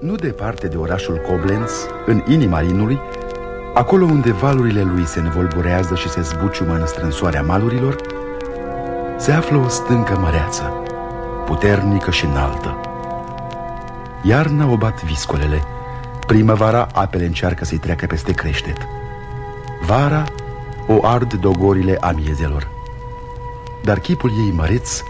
Nu departe de orașul Koblenz, în inima Rinului, acolo unde valurile lui se învolburează și se zbuciumă în strânsoarea malurilor, se află o stâncă măreață, puternică și înaltă. Iarna o bat viscolele, primăvara apele încearcă să-i treacă peste creștet. Vara o ard dogorile amiezelor. Dar chipul ei măreț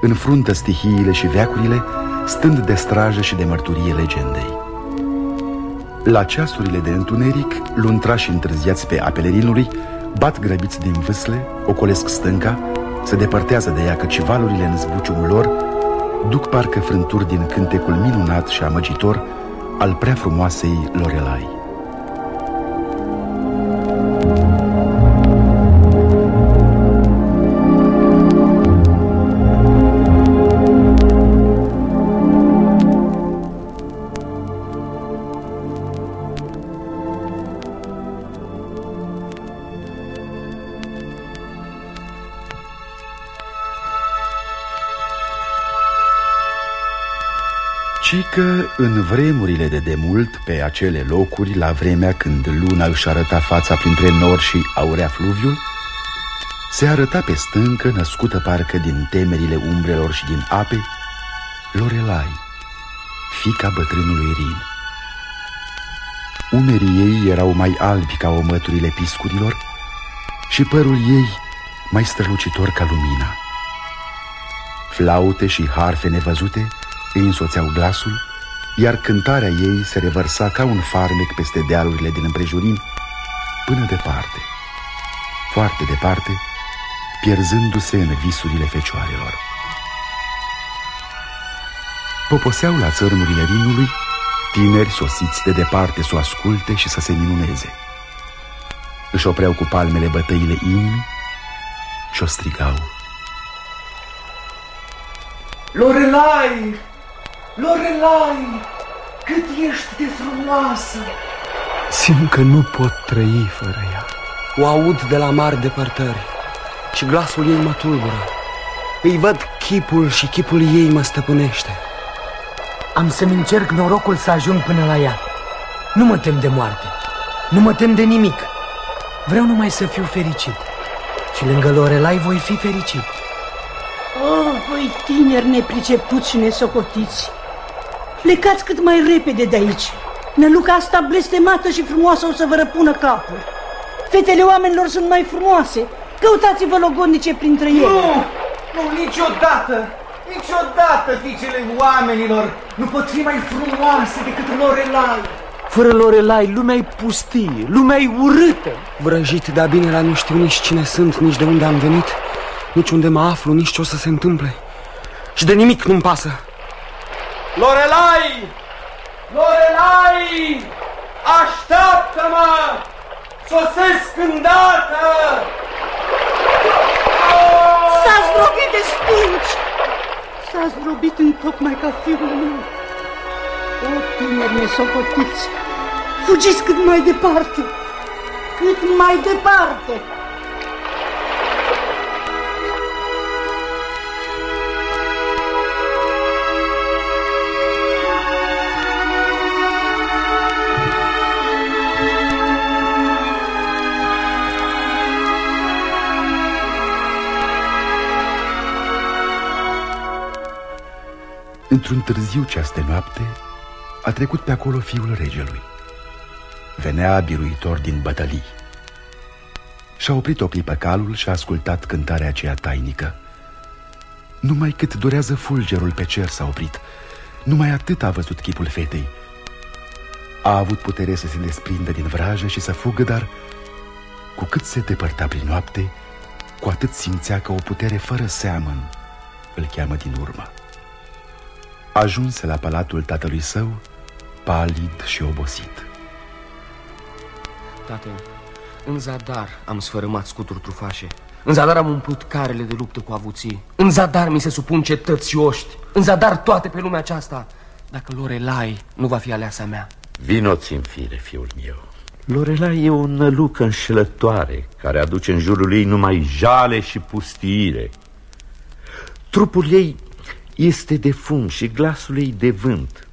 înfruntă stihiile și veacurile, stând de strajă și de mărturie legendei. La ceasurile de întuneric, luntrași întârziați pe apele Rinului, bat grăbiți din vâsle, ocolesc stânca, se depărtează de ea căci valurile în zbuciumul lor duc parcă frânturi din cântecul minunat și amăgitor al prea frumoasei Lorelai. Ci că în vremurile de demult, pe acele locuri, la vremea când luna își arăta fața printre nori și aurea fluviul, se arăta pe stâncă, născută parcă din temerile umbrelor și din ape, Lorelai, fica bătrânului Rin. Umerii ei erau mai albi ca omăturile piscurilor și părul ei mai strălucitor ca lumina. Flaute și harfe nevăzute îi însoțeau glasul, iar cântarea ei se revărsa ca un farmec peste dealurile din împrejurim, până departe, foarte departe, pierzându-se în visurile fecioarelor. Poposeau la țărmurile Rinului tineri sosiți de departe să o asculte și să se minuneze. Își opreau cu palmele bătăile inimii și o strigau. Lorelai! Lorelai, cât ești de frumoasă! Simt că nu pot trăi fără ea. O aud de la mari depărtări și glasul ei mă tulbură. Îi văd chipul și chipul ei mă stăpânește. Am să-mi încerc norocul să ajung până la ea. Nu mă tem de moarte, nu mă tem de nimic. Vreau numai să fiu fericit. Și lângă Lorelai voi fi fericit. Oh, voi tineri nepricepuți și nesocotiți, Plecați cât mai repede de aici. Năluca asta blestemată și frumoasă o să vă răpună capul. Fetele oamenilor sunt mai frumoase. Căutați-vă logodnice printre ele. Nu, nu, niciodată, niciodată fiicele oamenilor nu pot fi mai frumoase decât Lorelai. Fără Lorelai, lumea e pustie, lumea e urâtă. Vrăjit de-a bine la nu știu nici cine sunt, nici de unde am venit, nici unde mă aflu, nici ce o să se întâmple. Și de nimic nu-mi pasă. Lorelai! Lorelai! Așteaptă-mă! Sosesc îndată! S-a zdrobit de stânci! S-a zdrobit în tocmai ca fiul meu. O, tineri nesocotiți, fugiți cât mai departe! Cât mai departe! Într-un târziu ceas de noapte a trecut pe acolo fiul regelui. Venea biruitor din bătălii. Și-a oprit o clipă calul și a ascultat cântarea aceea tainică. Numai cât durează fulgerul pe cer s-a oprit. Numai atât a văzut chipul fetei. A avut putere să se desprindă din vrajă și să fugă, dar cu cât se depărta prin noapte, cu atât simțea că o putere fără seamăn îl cheamă din urmă. Ajunse la palatul tatălui său, palid și obosit. Tată, în zadar am sfărâmat scuturi trufașe. În zadar am umplut carele de luptă cu avuții. În zadar mi se supun cetăți și oști. În zadar toate pe lumea aceasta. Dacă Lorelai nu va fi aleasa mea. Vinoți în fire, fiul meu. Lorelai e o nălucă înșelătoare care aduce în jurul ei numai jale și pustiire. Trupul ei este de fum și glasul ei de vânt.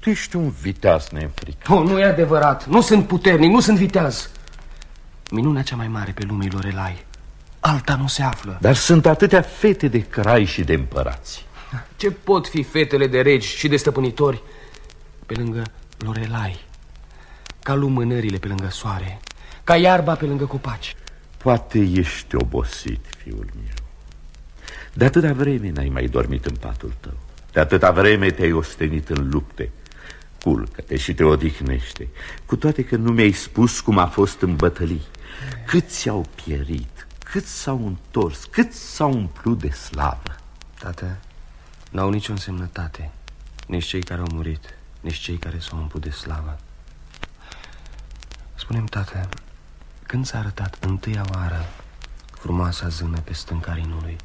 Tu ești un viteaz neînfricat. Oh, nu e adevărat. Nu sunt puternic, nu sunt viteaz. Minunea cea mai mare pe lumii Lorelai. Alta nu se află. Dar sunt atâtea fete de crai și de împărați. Ce pot fi fetele de regi și de stăpânitori pe lângă Lorelai? Ca lumânările pe lângă soare, ca iarba pe lângă copaci. Poate ești obosit, fiul meu. De atâta vreme n-ai mai dormit în patul tău. De atâta vreme te-ai ostenit în lupte. Culcă-te și te odihnește, cu toate că nu mi-ai spus cum a fost în bătălii. Câți au pierit, câți s-au întors, câți s-au umplut de slavă. Tată, n-au nicio însemnătate, nici cei care au murit, nici cei care s-au umplut de slavă. Spune-mi, tată, când s-a arătat întâia oară frumoasa zână pe stânca Rinului?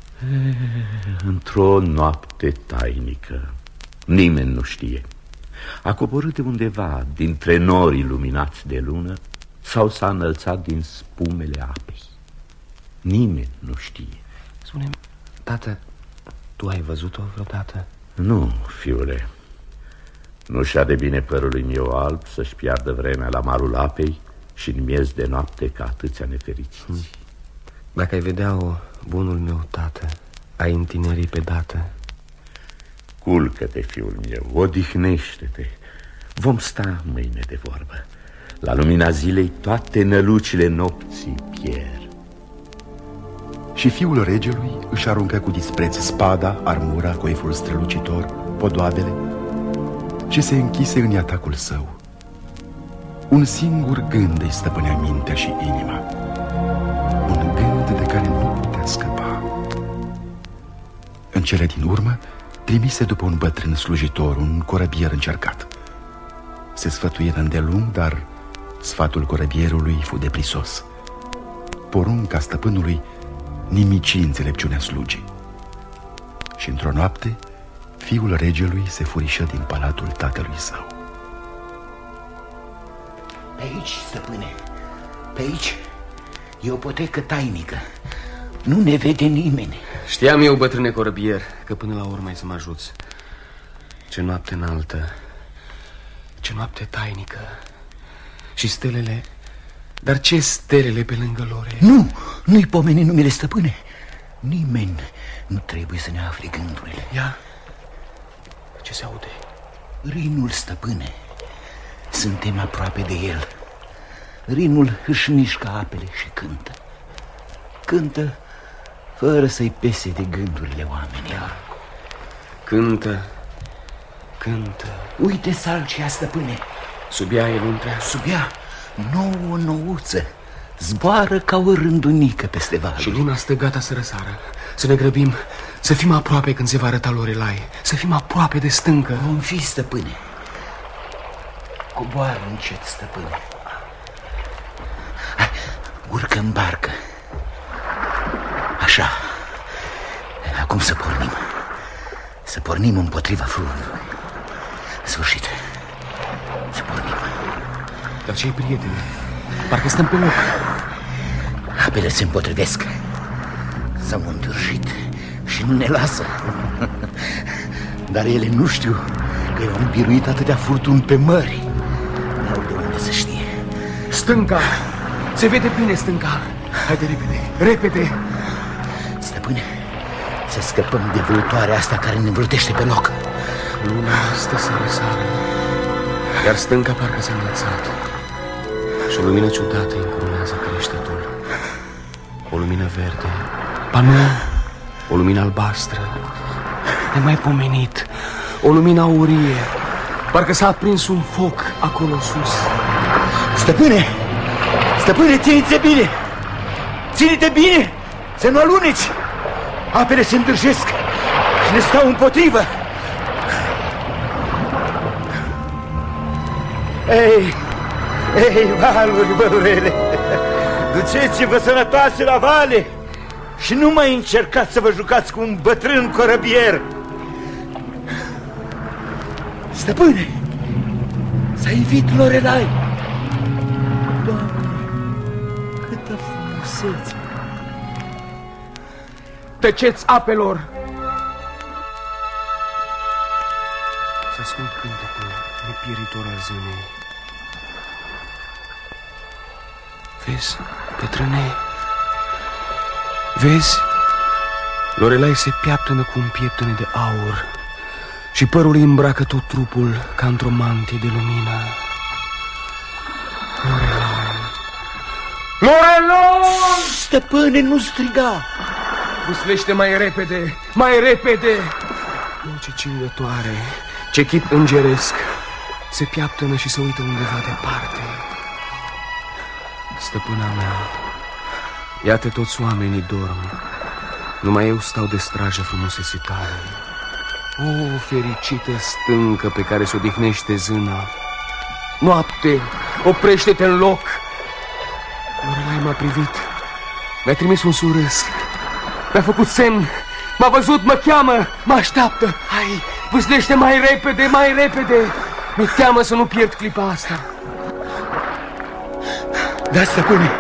Într-o noapte tainică, nimeni nu știe. A coborât de undeva dintre norii luminați de lună sau s-a înălțat din spumele apei. Nimeni nu știe. spune tată, tu ai văzut-o vreodată? Nu, fiule. Nu și de bine părului meu alb să-și piardă vremea la marul apei și în miez de noapte ca atâția nefericiți. Hmm. Dacă ai vedea-o, bunul meu tată, ai întinerii pe dată. Culcă-te, fiul meu, odihnește-te. Vom sta mâine de vorbă. La lumina zilei toate nălucile nopții pierd. Și fiul regelui își aruncă cu dispreț spada, armura, coiful strălucitor, podoabele și se închise în atacul său. Un singur gând îi stăpânea mintea și inima. Un gând de care nu putea scăpa. În cele din urmă, trimise după un bătrân slujitor, un corăbier încercat. Se sfătuiră îndelung, dar sfatul corăbierului fu deprisos. Porunca stăpânului nimici înțelepciunea slugii. Și într-o noapte, fiul regelui se furișă din palatul tatălui său. Pe aici, stăpâne, pe aici e o potecă tainică. Nu ne vede nimeni. Știam eu, bătrâne corăbier, că până la urmă ai să mă ajuți. Ce noapte înaltă, ce noapte tainică. Și stelele... Dar ce stelele pe lângă lor? Nu, nu-i pomeni numele stăpâne. Nimeni nu trebuie să ne afle gândurile. Ia, ce se aude? Rinul stăpâne. Suntem aproape de el. Rinul își mișcă apele și cântă. Cântă fără să-i pese de gândurile oamenilor. Cântă, cântă. Uite salcia, stăpâne. Sub ea e luntrea? Sub ea, nouă nouță. Zboară ca o rândunică peste valuri. Și luna stă gata să răsară. Să ne grăbim, să fim aproape când se va arăta Lorelai. Să fim aproape de stâncă. Vom fi, stăpâne. Coboară încet, stăpâne. Hai, urcă în barcă. Așa. Acum să pornim. Să pornim împotriva frunului. Sfârșit. Să pornim. Dar ce prieteni? Parcă stăm pe loc. Apele se împotrivesc. S-au îndârjit și nu ne lasă. Dar ele nu știu că eu am biruit atâtea furtuni pe mări. N-au de unde să știe. Stânca! Se vede bine stânca. Haide repede, repede! Stăpâne, să scăpăm de vâltoarea asta care ne învârtește pe loc. Luna stă să răsară, iar stânca parcă s-a înălțat. Și o lumină ciudată încurunează creștetul. O lumină verde, ba nu, o lumină albastră, nemaipomenit, o lumină aurie. Parcă s-a aprins un foc acolo sus. Stăpâne! Stăpâne, ține-te bine! Ține-te bine! Să nu aluneci! Apele se îndrăjesc și ne stau împotrivă! Ei, ei, valuri bărurele! Duceți-vă sănătoase la vale și nu mai încercați să vă jucați cu un bătrân corăbier! Stăpâne! S-a ivit Lorelai! Doamne, câtă frumusețe! Tăceți apelor! S-a Ascult cântecul nepieritor al zânei. Vezi, bătrâne, vezi? Lorelai se piaptănă cu un pieptăne de aur și părul îi îmbracă tot trupul ca într-o mantie de lumină. Lorelai! Stăpâne, nu striga! Puslește mai repede, mai repede! O, ce cingătoare, ce chip îngeresc! Se piaptănă și se uită undeva departe. Stăpâna mea, iată toți oamenii dorm. Numai eu stau de strajă frumuseții tale. O, fericită stâncă pe care se odihnește zâna. Noapte, oprește-te în loc. Lorelai m-a privit. Mi-a trimis un surâs. Mi-a făcut semn. M-a văzut, mă cheamă, mă așteaptă. Hai, vâslește mai repede, mai repede. Mi-e teamă să nu pierd clipa asta. Da, stăpâne,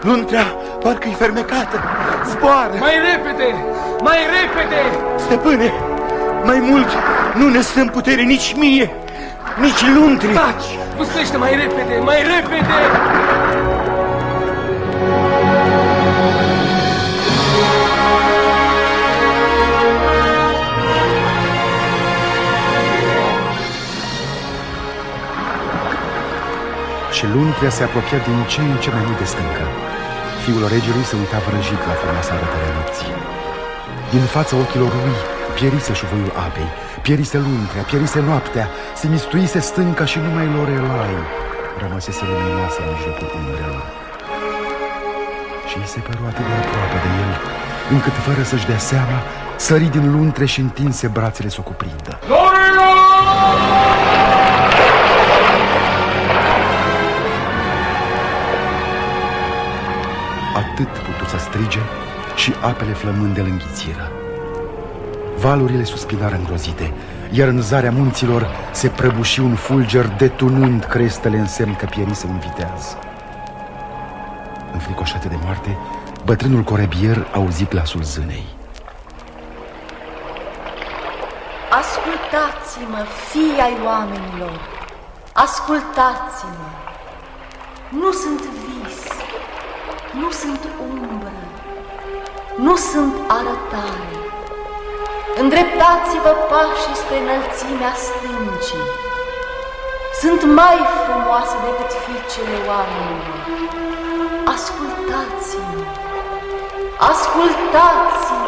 luntrea parcă-i fermecată. Zboară! Mai repede, mai repede! Stăpâne, mai mult nu ne stăm putere nici mie, nici luntri. Taci! Vâslește mai repede, mai repede! Și luntrea se apropia din ce în ce mai mult de stâncă. Fiul regelui se uita vrăjit la frumoasa arătare a nopții. Din fața ochilor lui pierise șuvoiul apei, pierise luntrea, pierise noaptea, se mistuise stânca și numai Lorelai rămăsese luminoasă în mijlocul umbrelor. Și îi se păru atât de aproape de el, încât fără să-și dea seama, sări din luntre și întinse brațele să o cuprindă. Atât și apele flămânde îl înghițiră. Valurile suspinară îngrozite, iar în zarea munților se prăbuși un fulger detunând crestele în semn că pierise un viteaz. Înfricoșate de moarte, bătrânul corebier auzi glasul zânei. Ascultați-mă, fii ai oamenilor, ascultați-mă. Nu sunt vis, nu sunt umbră, nu sunt arătare. Îndreptați-vă pașii spre înălțimea stâncii. Sunt mai frumoase decât fiicele oamenilor. Ascultați-mă! Ascultați-mă!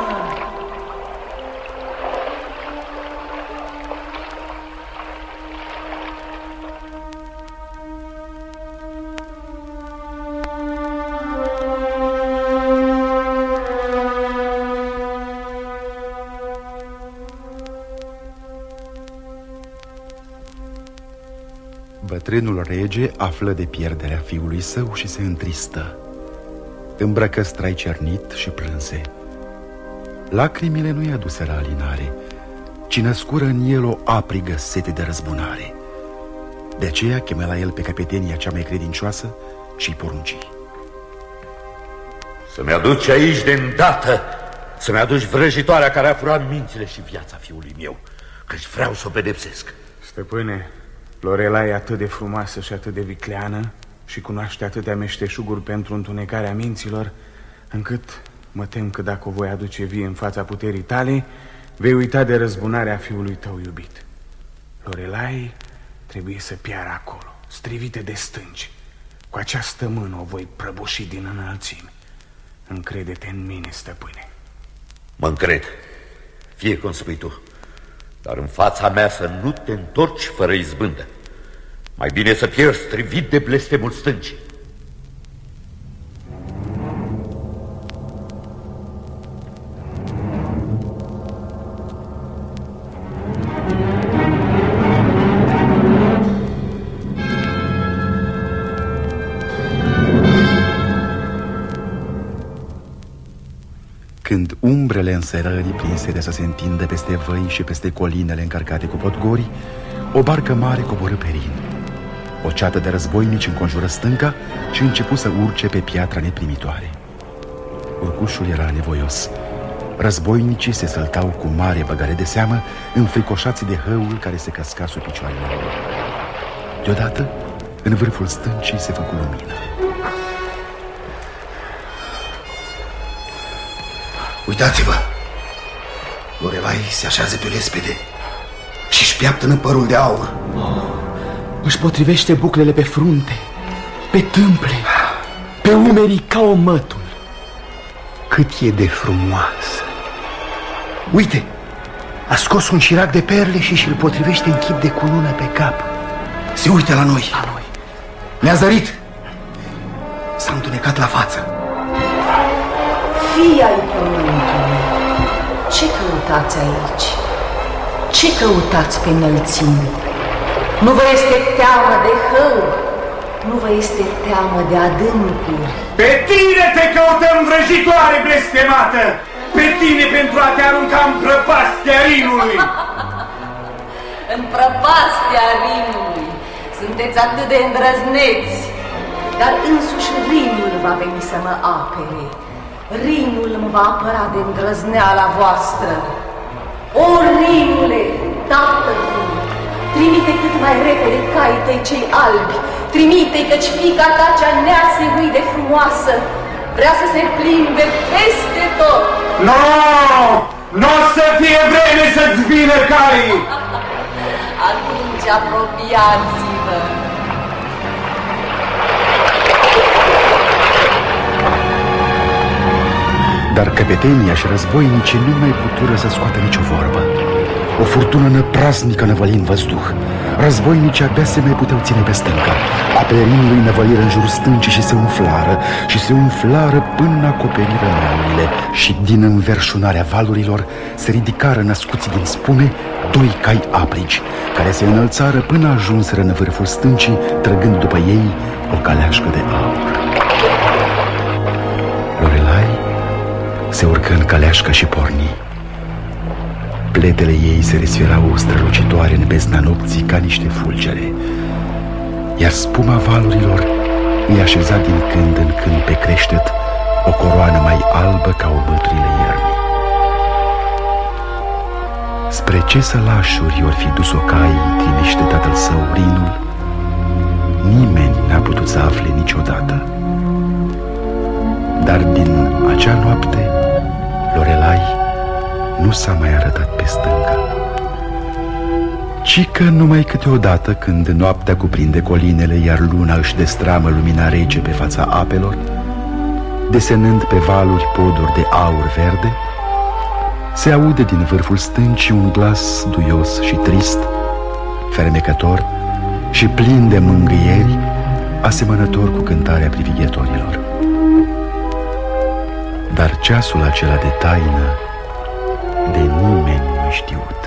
Bătrânul rege află de pierderea fiului său și se întristă. Îmbrăcă strai cernit și plânse. Lacrimile nu-i aduseră alinare, ci născură în el o aprigă sete de răzbunare. De aceea chemă la el pe capetenia cea mai credincioasă și-i porunci. Să-mi aduci aici de îndată, să-mi aduci vrăjitoarea care a furat mințile și viața fiului meu, căci vreau să o pedepsesc. Stăpâne, Lorela e atât de frumoasă și atât de vicleană și cunoaște atâtea meșteșuguri pentru întunecarea minților, încât mă tem că dacă o voi aduce vie în fața puterii tale, vei uita de răzbunarea fiului tău iubit. Lorelai trebuie să piară acolo, strivite de stânci. Cu această mână o voi prăbuși din înălțime. Încrede-te în mine, stăpâne. Mă încred, fie cum spui tu, dar în fața mea să nu te întorci fără izbândă. Mai bine să pierzi strivit de blestemul stâncii. Înserării prinse de să se întindă peste văi și peste colinele încărcate cu podgori, o barcă mare coborâ pe Rin. O ceată de războinici înconjură stânca și începu să urce pe piatra neprimitoare. Urcușul era nevoios, Războinicii se săltau cu mare băgare de seamă, înfricoșați de hăul care se căsca sub picioarele lor. Deodată, în vârful stâncii se făcu lumină. Uitați-vă! Lorelai se așează pe lespede și-și piaptănă părul de aur. Oh, își potrivește buclele pe frunte, pe tâmple, pe umerii ca o mătul. Cât e de frumoasă! Uite, a scos un șirac de perle și și-l potrivește în chip de cunună pe cap. Se uită la noi. La noi. Ne-a zărit. S-a întunecat la față. Fii ai pământului, ce căutați aici? Ce căutați pe înălțime? Nu vă este teamă de hău? Nu vă este teamă de adâncuri? Pe tine te căutăm, vrăjitoare blestemată! Pe tine pentru a te arunca în prăpastia Rinului! în prăpastia Rinului! Sunteți atât de îndrăzneți! Dar însuși Rinul va veni să mă apere. Rinul mă va apăra de îndrăzneala voastră. O, Rinule, tatăl trimite cât mai repede caii tăi cei albi, trimite căci fica ta cea neaseguit de frumoasă vrea să se plimbe peste tot. Nu! Nu o să fie vreme să-ți vină caii! Atunci apropiați-vă! Dar căpetenia și războinicii nu mai putură să scoată nicio vorbă. O furtună năpraznică năvălind văzduh. Războinicii abia se mai puteau ține pe stânga. Apele rinului năvăliră în jurul stâncii și se umflară, și se umflară până acoperiră malurile. Și din înverșunarea valurilor se ridicară născuți din spume doi cai aprici, care se înălțară până ajunseră în vârful stâncii, trăgând după ei o caleașcă de aur. Se urcă în caleașcă și porni. Pletele ei se resfirau strălucitoare în bezna nopții ca niște fulgere. Iar spuma valurilor îi așeza din când în când pe creștet O coroană mai albă ca obăturile iernii Spre ce sălașuri ori fi dus-o cai trimiște tatăl său Rinul? Nimeni n-a putut să afle niciodată. Dar din acea noapte Lorelai nu s-a mai arătat pe stânga. Ci că numai câteodată când noaptea cuprinde colinele Iar luna își destramă lumina rece pe fața apelor Desenând pe valuri poduri de aur verde Se aude din vârful stâncii un glas duios și trist Fermecător și plin de mângâieri Asemănător cu cântarea privighetorilor Dar ceasul acela de taină de nimeni nu știut.